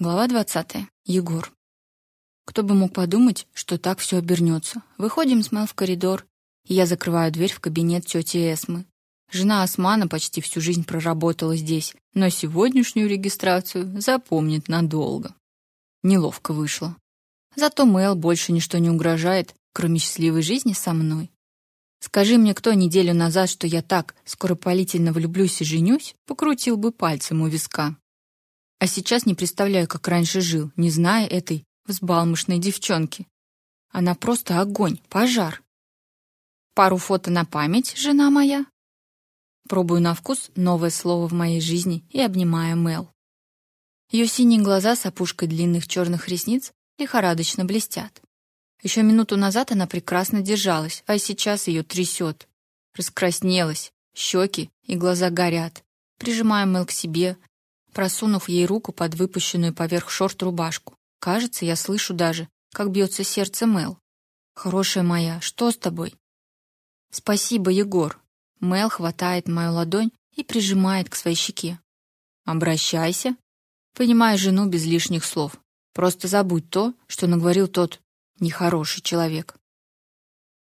Глава 20. Егор. Кто бы мог подумать, что так все обернется. Выходим с Мэл в коридор, и я закрываю дверь в кабинет тети Эсмы. Жена Османа почти всю жизнь проработала здесь, но сегодняшнюю регистрацию запомнит надолго. Неловко вышло. Зато Мэл больше ничто не угрожает, кроме счастливой жизни со мной. Скажи мне кто неделю назад, что я так скоропалительно влюблюсь и женюсь, покрутил бы пальцем у виска. А сейчас не представляю, как раньше жил, не зная этой взбалмошной девчонки. Она просто огонь, пожар. Пару фото на память, жена моя. Пробую на вкус новое слово в моей жизни и обнимаю Мел. Ее синие глаза с опушкой длинных черных ресниц лихорадочно блестят. Еще минуту назад она прекрасно держалась, а сейчас ее трясет. Раскраснелась, щеки и глаза горят. Прижимаю Мел к себе, просунув ей руку под выпущенную поверх шорт рубашку. Кажется, я слышу даже, как бьется сердце Мел. Хорошая моя, что с тобой? Спасибо, Егор. Мел хватает мою ладонь и прижимает к своей щеке. Обращайся. Понимаю жену без лишних слов. Просто забудь то, что наговорил тот нехороший человек.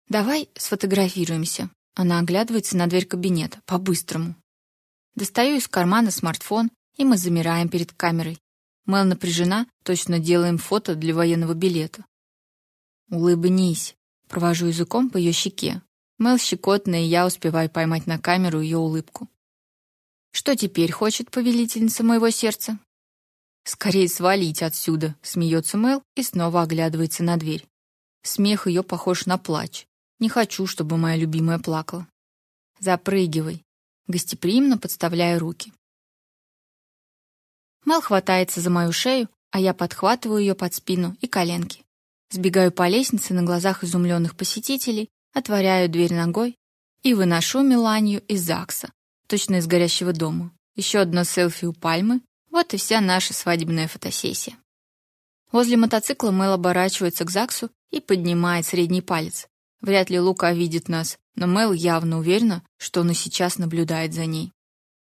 Давай сфотографируемся. Она оглядывается на дверь кабинета по-быстрому. Достаю из кармана смартфон и мы замираем перед камерой. Мэл напряжена, точно делаем фото для военного билета. Улыбнись. Провожу языком по ее щеке. Мэл щекотная, и я успеваю поймать на камеру ее улыбку. Что теперь хочет повелительница моего сердца? Скорее свалить отсюда, смеется Мэл и снова оглядывается на дверь. Смех ее похож на плач. Не хочу, чтобы моя любимая плакала. Запрыгивай. Гостеприимно подставляя руки. Мел хватается за мою шею, а я подхватываю ее под спину и коленки. Сбегаю по лестнице на глазах изумленных посетителей, отворяю дверь ногой и выношу Миланию из ЗАГСа, точно из горящего дома. Еще одно селфи у пальмы. Вот и вся наша свадебная фотосессия. Возле мотоцикла Мэл оборачивается к ЗАГСу и поднимает средний палец. Вряд ли Лука видит нас, но Мэл явно уверена, что он и сейчас наблюдает за ней.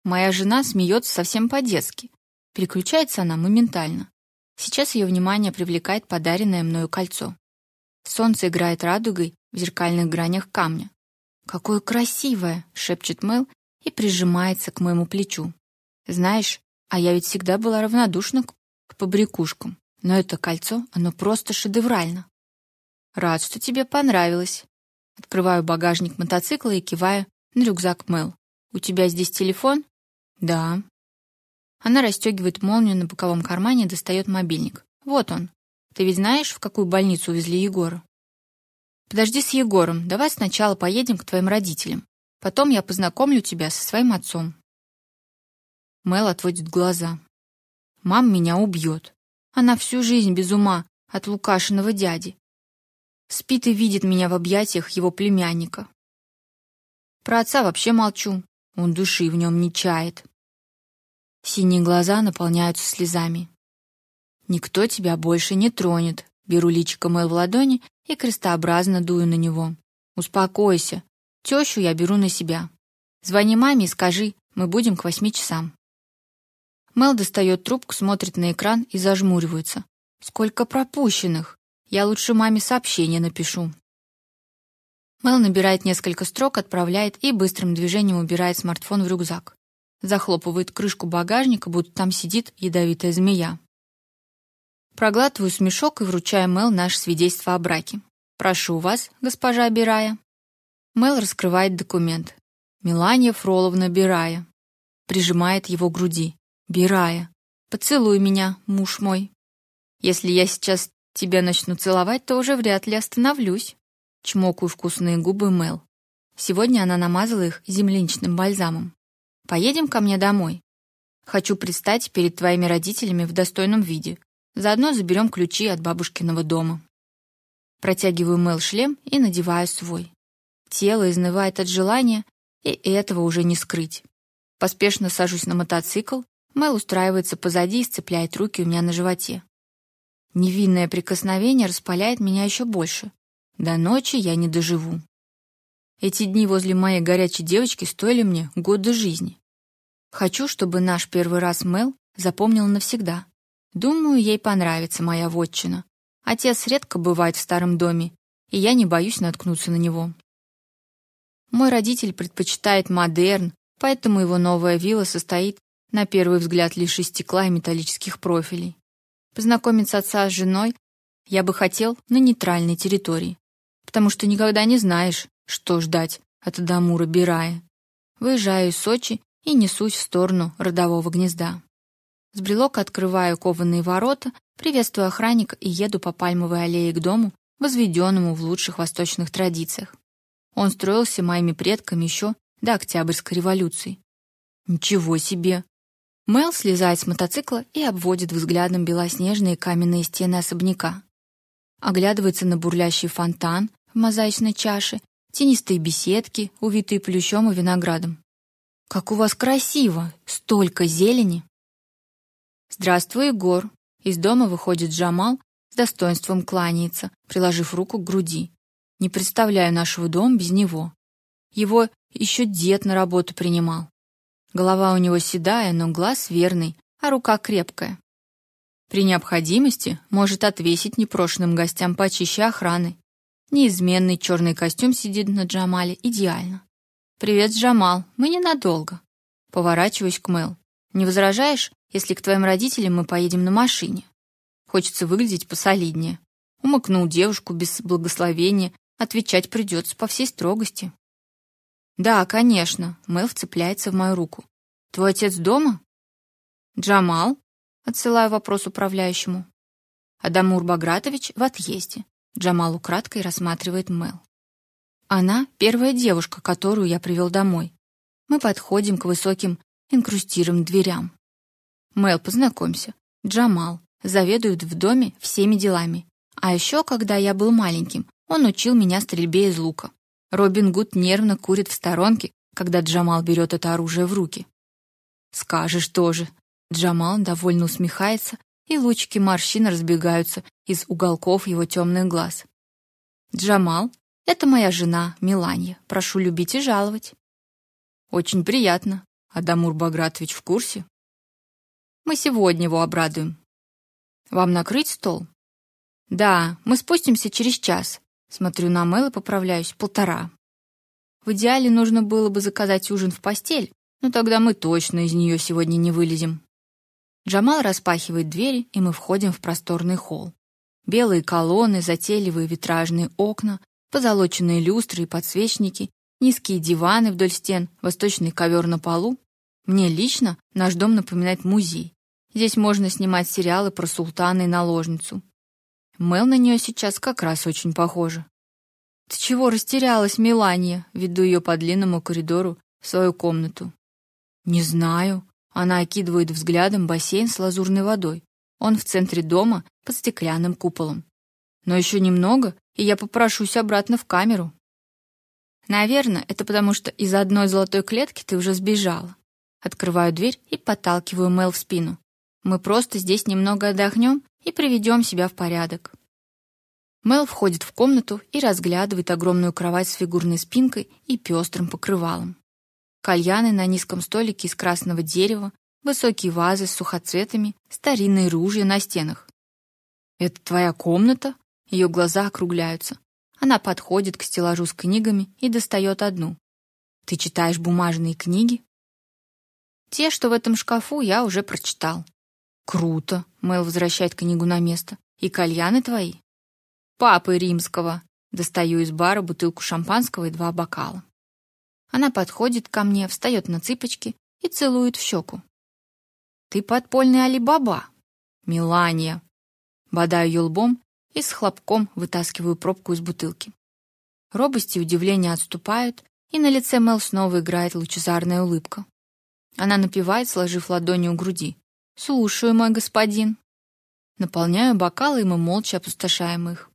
Моя жена смеется совсем по-детски, Переключается она моментально. Сейчас ее внимание привлекает подаренное мною кольцо. Солнце играет радугой в зеркальных гранях камня. Какое красивое, шепчет Мэл и прижимается к моему плечу. Знаешь, а я ведь всегда была равнодушна к, к побрякушкам, но это кольцо, оно просто шедеврально. Рад, что тебе понравилось. Открываю багажник мотоцикла и киваю на рюкзак Мэл. У тебя здесь телефон? Да. Она расстегивает молнию на боковом кармане и достает мобильник. Вот он. Ты ведь знаешь, в какую больницу увезли Егора? Подожди с Егором. Давай сначала поедем к твоим родителям. Потом я познакомлю тебя со своим отцом. Мэл отводит глаза. Мам меня убьет. Она всю жизнь без ума от Лукашиного дяди. Спит и видит меня в объятиях его племянника. Про отца вообще молчу. Он души в нем не чает. Синие глаза наполняются слезами. Никто тебя больше не тронет. Беру личико Мэл в ладони и крестообразно дую на него. Успокойся. Тещу я беру на себя. Звони маме и скажи, мы будем к восьми часам. Мэл достает трубку, смотрит на экран и зажмуривается. Сколько пропущенных. Я лучше маме сообщение напишу. Мэл набирает несколько строк, отправляет и быстрым движением убирает смартфон в рюкзак захлопывает крышку багажника, будто там сидит ядовитая змея. Проглатываю смешок и вручаю Мэл наше свидетельство о браке. Прошу вас, госпожа Бирая. Мэл раскрывает документ. Милания Фроловна Бирая. Прижимает его к груди. Бирая. Поцелуй меня, муж мой. Если я сейчас тебя начну целовать, то уже вряд ли остановлюсь. Чмокаю вкусные губы Мэл. Сегодня она намазала их земляничным бальзамом. Поедем ко мне домой. Хочу предстать перед твоими родителями в достойном виде. Заодно заберем ключи от бабушкиного дома. Протягиваю Мэл шлем и надеваю свой. Тело изнывает от желания, и этого уже не скрыть. Поспешно сажусь на мотоцикл, Мэл устраивается позади и сцепляет руки у меня на животе. Невинное прикосновение распаляет меня еще больше. До ночи я не доживу. Эти дни возле моей горячей девочки стоили мне годы жизни. Хочу, чтобы наш первый раз Мэл запомнил навсегда. Думаю, ей понравится моя вотчина. Отец редко бывает в старом доме, и я не боюсь наткнуться на него. Мой родитель предпочитает модерн, поэтому его новая вилла состоит на первый взгляд лишь из стекла и металлических профилей. Познакомиться отца с женой я бы хотел на нейтральной территории, потому что никогда не знаешь, что ждать от Адамура Бирая. Выезжаю из Сочи и несусь в сторону родового гнезда. С брелока открываю кованые ворота, приветствую охранника и еду по пальмовой аллее к дому, возведенному в лучших восточных традициях. Он строился моими предками еще до Октябрьской революции. Ничего себе. Мэл слезает с мотоцикла и обводит взглядом белоснежные каменные стены особняка. Оглядывается на бурлящий фонтан в мозаичной чаше, тенистые беседки, увитые плющом и виноградом. Как у вас красиво, столько зелени. Здравствуй, Егор. Из дома выходит Джамал, с достоинством кланяется, приложив руку к груди. Не представляю нашего дома без него. Его еще дед на работу принимал. Голова у него седая, но глаз верный, а рука крепкая. При необходимости может отвесить непрошенным гостям почище охраны. Неизменный черный костюм сидит на Джамале идеально. Привет, Джамал. Мы ненадолго. Поворачиваюсь к Мэл. Не возражаешь, если к твоим родителям мы поедем на машине? Хочется выглядеть посолиднее. Умыкнул девушку без благословения, отвечать придется по всей строгости. Да, конечно. Мэл вцепляется в мою руку. Твой отец дома? Джамал? Отсылаю вопрос управляющему. Адамур Багратович в отъезде. Джамал украдкой рассматривает Мэл. Она первая девушка, которую я привел домой. Мы подходим к высоким инкрустированным дверям. Мэл, познакомься. Джамал заведует в доме всеми делами. А еще, когда я был маленьким, он учил меня стрельбе из лука. Робин Гуд нервно курит в сторонке, когда Джамал берет это оружие в руки. Скажешь тоже, Джамал довольно усмехается, и лучики морщин разбегаются из уголков его темных глаз. Джамал, это моя жена, Миланья. Прошу любить и жаловать. Очень приятно. Адамур Багратович в курсе? Мы сегодня его обрадуем. Вам накрыть стол? Да, мы спустимся через час. Смотрю на Мэл и поправляюсь. Полтора. В идеале нужно было бы заказать ужин в постель, но тогда мы точно из нее сегодня не вылезем. Джамал распахивает двери, и мы входим в просторный холл. Белые колонны, затейливые витражные окна, позолоченные люстры и подсвечники, низкие диваны вдоль стен, восточный ковер на полу. Мне лично наш дом напоминает музей. Здесь можно снимать сериалы про султана и наложницу. Мел на нее сейчас как раз очень похожа. Ты чего растерялась, Милания? Веду ее по длинному коридору в свою комнату. Не знаю, она окидывает взглядом бассейн с лазурной водой. Он в центре дома под стеклянным куполом. Но еще немного, и я попрошусь обратно в камеру. Наверное, это потому, что из одной золотой клетки ты уже сбежала. Открываю дверь и подталкиваю Мэл в спину. Мы просто здесь немного отдохнем и приведем себя в порядок. Мэл входит в комнату и разглядывает огромную кровать с фигурной спинкой и пестрым покрывалом кальяны на низком столике из красного дерева, высокие вазы с сухоцветами, старинные ружья на стенах. Это твоя комната? Ее глаза округляются. Она подходит к стеллажу с книгами и достает одну. Ты читаешь бумажные книги? Те, что в этом шкафу, я уже прочитал. Круто. Мэл возвращает книгу на место. И кальяны твои? Папы римского. Достаю из бара бутылку шампанского и два бокала. Она подходит ко мне, встает на цыпочки и целует в щеку. Ты подпольный Али-Баба, Милания. Бодаю ее лбом и с хлопком вытаскиваю пробку из бутылки. Робость и удивление отступают, и на лице Мел снова играет лучезарная улыбка. Она напевает, сложив ладони у груди. «Слушаю, мой господин». Наполняю бокалы, и мы молча опустошаем их.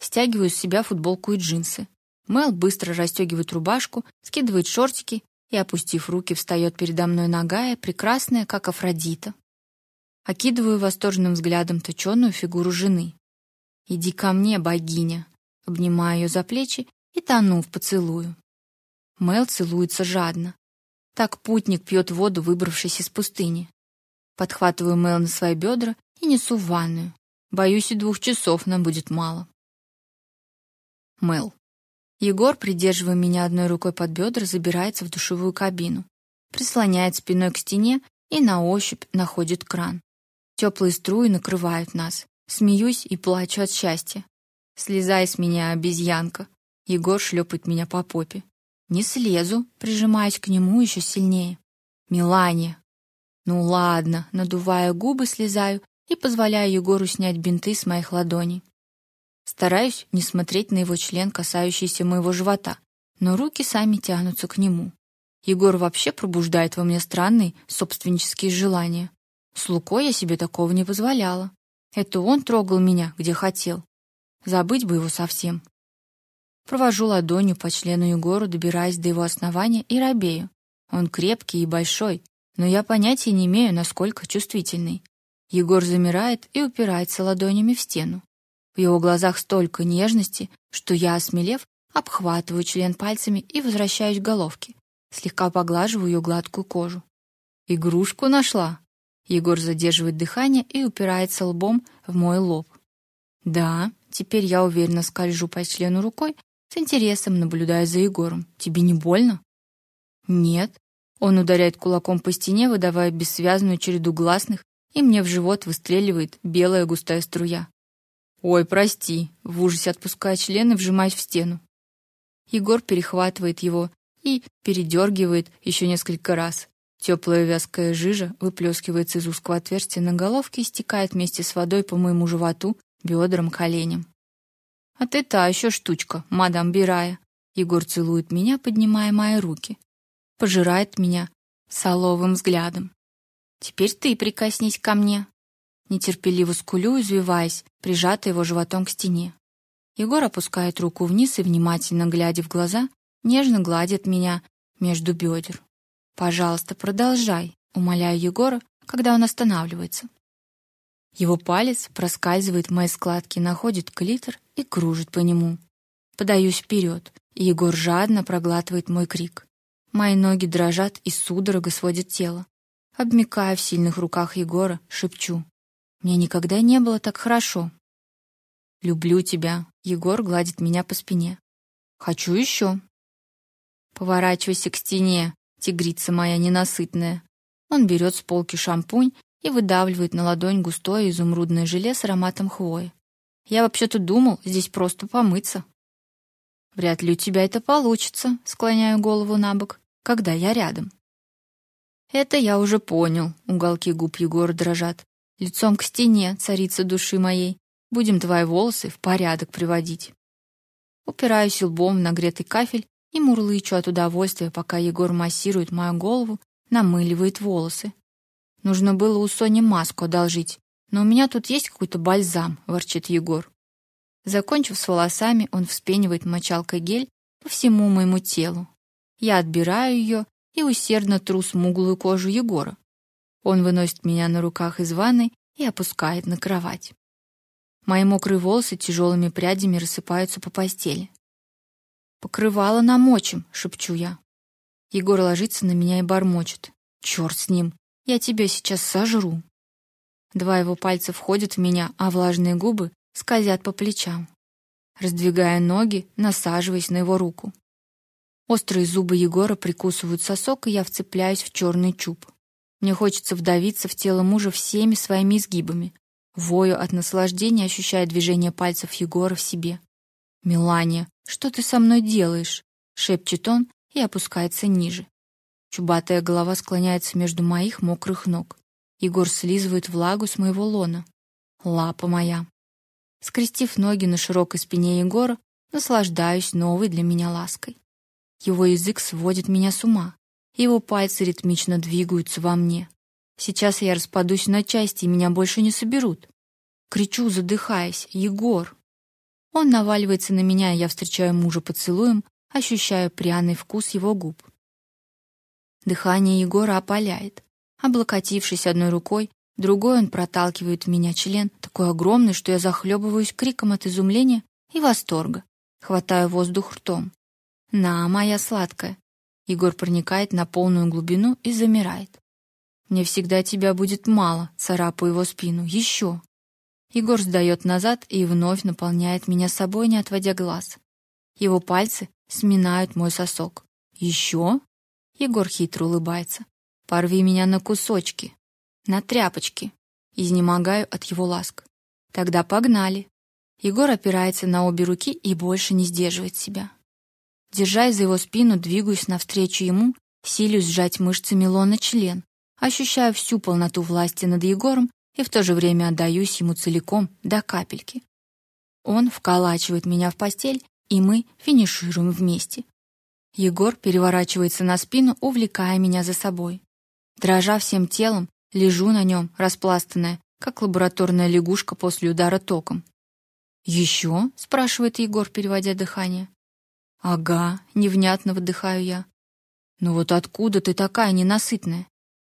Стягиваю с себя футболку и джинсы. Мел быстро расстегивает рубашку, скидывает шортики и, опустив руки, встает передо мной нагая, прекрасная, как Афродита. Окидываю восторженным взглядом точенную фигуру жены. «Иди ко мне, богиня!» Обнимаю ее за плечи и тону в поцелую. Мел целуется жадно. Так путник пьет воду, выбравшись из пустыни. Подхватываю Мел на свои бедра и несу в ванную. Боюсь, и двух часов нам будет мало. Мэл. Егор, придерживая меня одной рукой под бедра, забирается в душевую кабину, прислоняет спиной к стене и на ощупь находит кран. Теплые струи накрывают нас. Смеюсь и плачу от счастья. Слезай с меня, обезьянка. Егор шлепает меня по попе. Не слезу, прижимаясь к нему еще сильнее. Милане. Ну ладно, надувая губы, слезаю и позволяю Егору снять бинты с моих ладоней. Стараюсь не смотреть на его член, касающийся моего живота, но руки сами тянутся к нему. Егор вообще пробуждает во мне странные собственнические желания. С Лукой я себе такого не позволяла. Это он трогал меня, где хотел. Забыть бы его совсем. Провожу ладонью по члену Егора, добираясь до его основания и робею. Он крепкий и большой, но я понятия не имею, насколько чувствительный. Егор замирает и упирается ладонями в стену. В его глазах столько нежности, что я, осмелев, обхватываю член пальцами и возвращаюсь к головке, слегка поглаживаю ее гладкую кожу. Игрушку нашла. Егор задерживает дыхание и упирается лбом в мой лоб. Да, теперь я уверенно скольжу по члену рукой, с интересом наблюдая за Егором. Тебе не больно? Нет. Он ударяет кулаком по стене, выдавая бессвязную череду гласных, и мне в живот выстреливает белая густая струя. Ой, прости, в ужасе отпуская член и вжимаясь в стену. Егор перехватывает его и передергивает еще несколько раз. Теплая вязкая жижа выплескивается из узкого отверстия на головке и стекает вместе с водой по моему животу, бедрам, коленям. А ты та еще штучка, мадам Бирая. Егор целует меня, поднимая мои руки. Пожирает меня соловым взглядом. Теперь ты прикоснись ко мне. Нетерпеливо скулю, извиваясь, прижатый его животом к стене. Егор опускает руку вниз и внимательно глядя в глаза, нежно гладит меня между бедер. Пожалуйста, продолжай, умоляю Егора, когда он останавливается. Его палец проскальзывает в мои складки, находит клитор и кружит по нему. Подаюсь вперед, и Егор жадно проглатывает мой крик. Мои ноги дрожат и судорога сводит тело. Обмякая в сильных руках Егора, шепчу: "Мне никогда не было так хорошо". "Люблю тебя", Егор гладит меня по спине. "Хочу еще». Поворачивайся к стене, тигрица моя ненасытная. Он берет с полки шампунь и выдавливает на ладонь густое изумрудное желе с ароматом хвои. Я вообще-то думал, здесь просто помыться. Вряд ли у тебя это получится, склоняю голову набок, когда я рядом. Это я уже понял. Уголки губ Егора дрожат. Лицом к стене, царица души моей. Будем твои волосы в порядок приводить. Упираюсь лбом в нагретый кафель и мурлычу от удовольствия, пока Егор массирует мою голову, намыливает волосы. Нужно было у Сони маску одолжить, но у меня тут есть какой-то бальзам, ворчит Егор. Закончив с волосами, он вспенивает мочалкой гель по всему моему телу. Я отбираю ее и усердно тру смуглую кожу Егора. Он выносит меня на руках из ванной и опускает на кровать. Мои мокрые волосы тяжелыми прядями рассыпаются по постели. Покрывало намочим, шепчу я. Егор ложится на меня и бормочет: «Черт с ним, я тебя сейчас сожру. Два его пальца входят в меня, а влажные губы скользят по плечам. Раздвигая ноги, насаживаясь на его руку. Острые зубы Егора прикусывают сосок, и я вцепляюсь в черный чуб. Мне хочется вдавиться в тело мужа всеми своими изгибами. Вою от наслаждения, ощущая движение пальцев Егора в себе. «Мелания, что ты со мной делаешь?» — шепчет он и опускается ниже. Чубатая голова склоняется между моих мокрых ног. Егор слизывает влагу с моего лона. Лапа моя. Скрестив ноги на широкой спине Егора, наслаждаюсь новой для меня лаской. Его язык сводит меня с ума. Его пальцы ритмично двигаются во мне. Сейчас я распадусь на части, и меня больше не соберут. Кричу, задыхаясь: "Егор!" Он наваливается на меня, и я встречаю мужа поцелуем, ощущая пряный вкус его губ. Дыхание Егора опаляет. Облокотившись одной рукой, другой он проталкивает в меня член, такой огромный, что я захлебываюсь криком от изумления и восторга. Хватаю воздух ртом. На, моя сладкая. Егор проникает на полную глубину и замирает. Мне всегда тебя будет мало, царапаю его спину. Еще. Егор сдает назад и вновь наполняет меня собой, не отводя глаз. Его пальцы сминают мой сосок. Еще? Егор хитро улыбается. Порви меня на кусочки, на тряпочки. Изнемогаю от его ласк. Тогда погнали. Егор опирается на обе руки и больше не сдерживает себя. Держась за его спину, двигаюсь навстречу ему, силюсь сжать мышцами лона член, ощущаю всю полноту власти над Егором и в то же время отдаюсь ему целиком, до капельки. Он вколачивает меня в постель, и мы финишируем вместе. Егор переворачивается на спину, увлекая меня за собой. Дрожа всем телом, лежу на нем, распластанная, как лабораторная лягушка после удара током. «Еще?» — спрашивает Егор, переводя дыхание. «Ага», — невнятно выдыхаю я. «Ну вот откуда ты такая ненасытная?»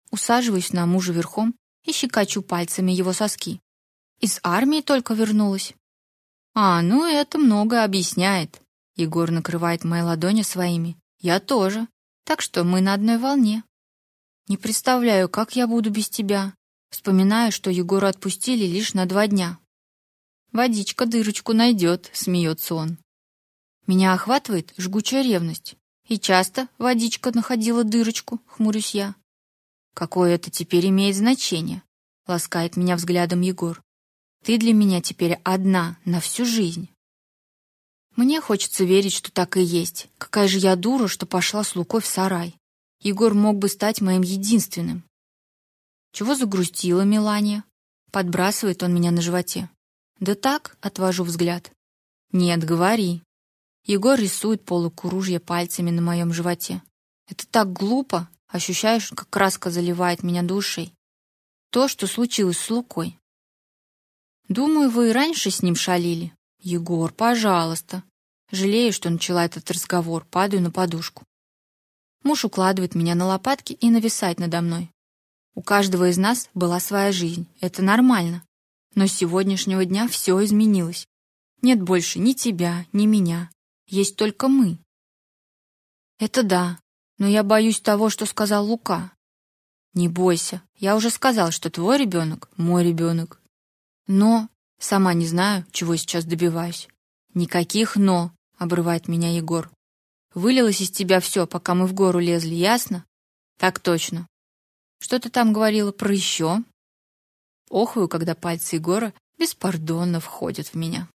Усаживаюсь на мужа верхом и щекочу пальцами его соски. Из армии только вернулась. А, ну это многое объясняет. Егор накрывает мои ладони своими. Я тоже. Так что мы на одной волне. Не представляю, как я буду без тебя. Вспоминаю, что Егора отпустили лишь на два дня. Водичка дырочку найдет, смеется он. Меня охватывает жгучая ревность. И часто водичка находила дырочку, хмурюсь я. Какое это теперь имеет значение? Ласкает меня взглядом Егор. Ты для меня теперь одна на всю жизнь. Мне хочется верить, что так и есть. Какая же я дура, что пошла с Лукой в сарай. Егор мог бы стать моим единственным. Чего загрустила Милания? Подбрасывает он меня на животе. Да так, отвожу взгляд. Нет, говори. Егор рисует полукружье пальцами на моем животе. Это так глупо, Ощущаешь, как краска заливает меня душей. То, что случилось с Лукой. Думаю, вы и раньше с ним шалили. Егор, пожалуйста. Жалею, что начала этот разговор, падаю на подушку. Муж укладывает меня на лопатки и нависает надо мной. У каждого из нас была своя жизнь. Это нормально. Но с сегодняшнего дня все изменилось. Нет больше ни тебя, ни меня. Есть только мы. Это да, но я боюсь того, что сказал Лука. Не бойся, я уже сказал, что твой ребенок — мой ребенок. Но сама не знаю, чего сейчас добиваюсь. Никаких но, обрывает меня Егор. Вылилось из тебя все, пока мы в гору лезли, ясно? Так точно. Что ты там говорила про еще? Охую, когда пальцы Егора беспардонно входят в меня.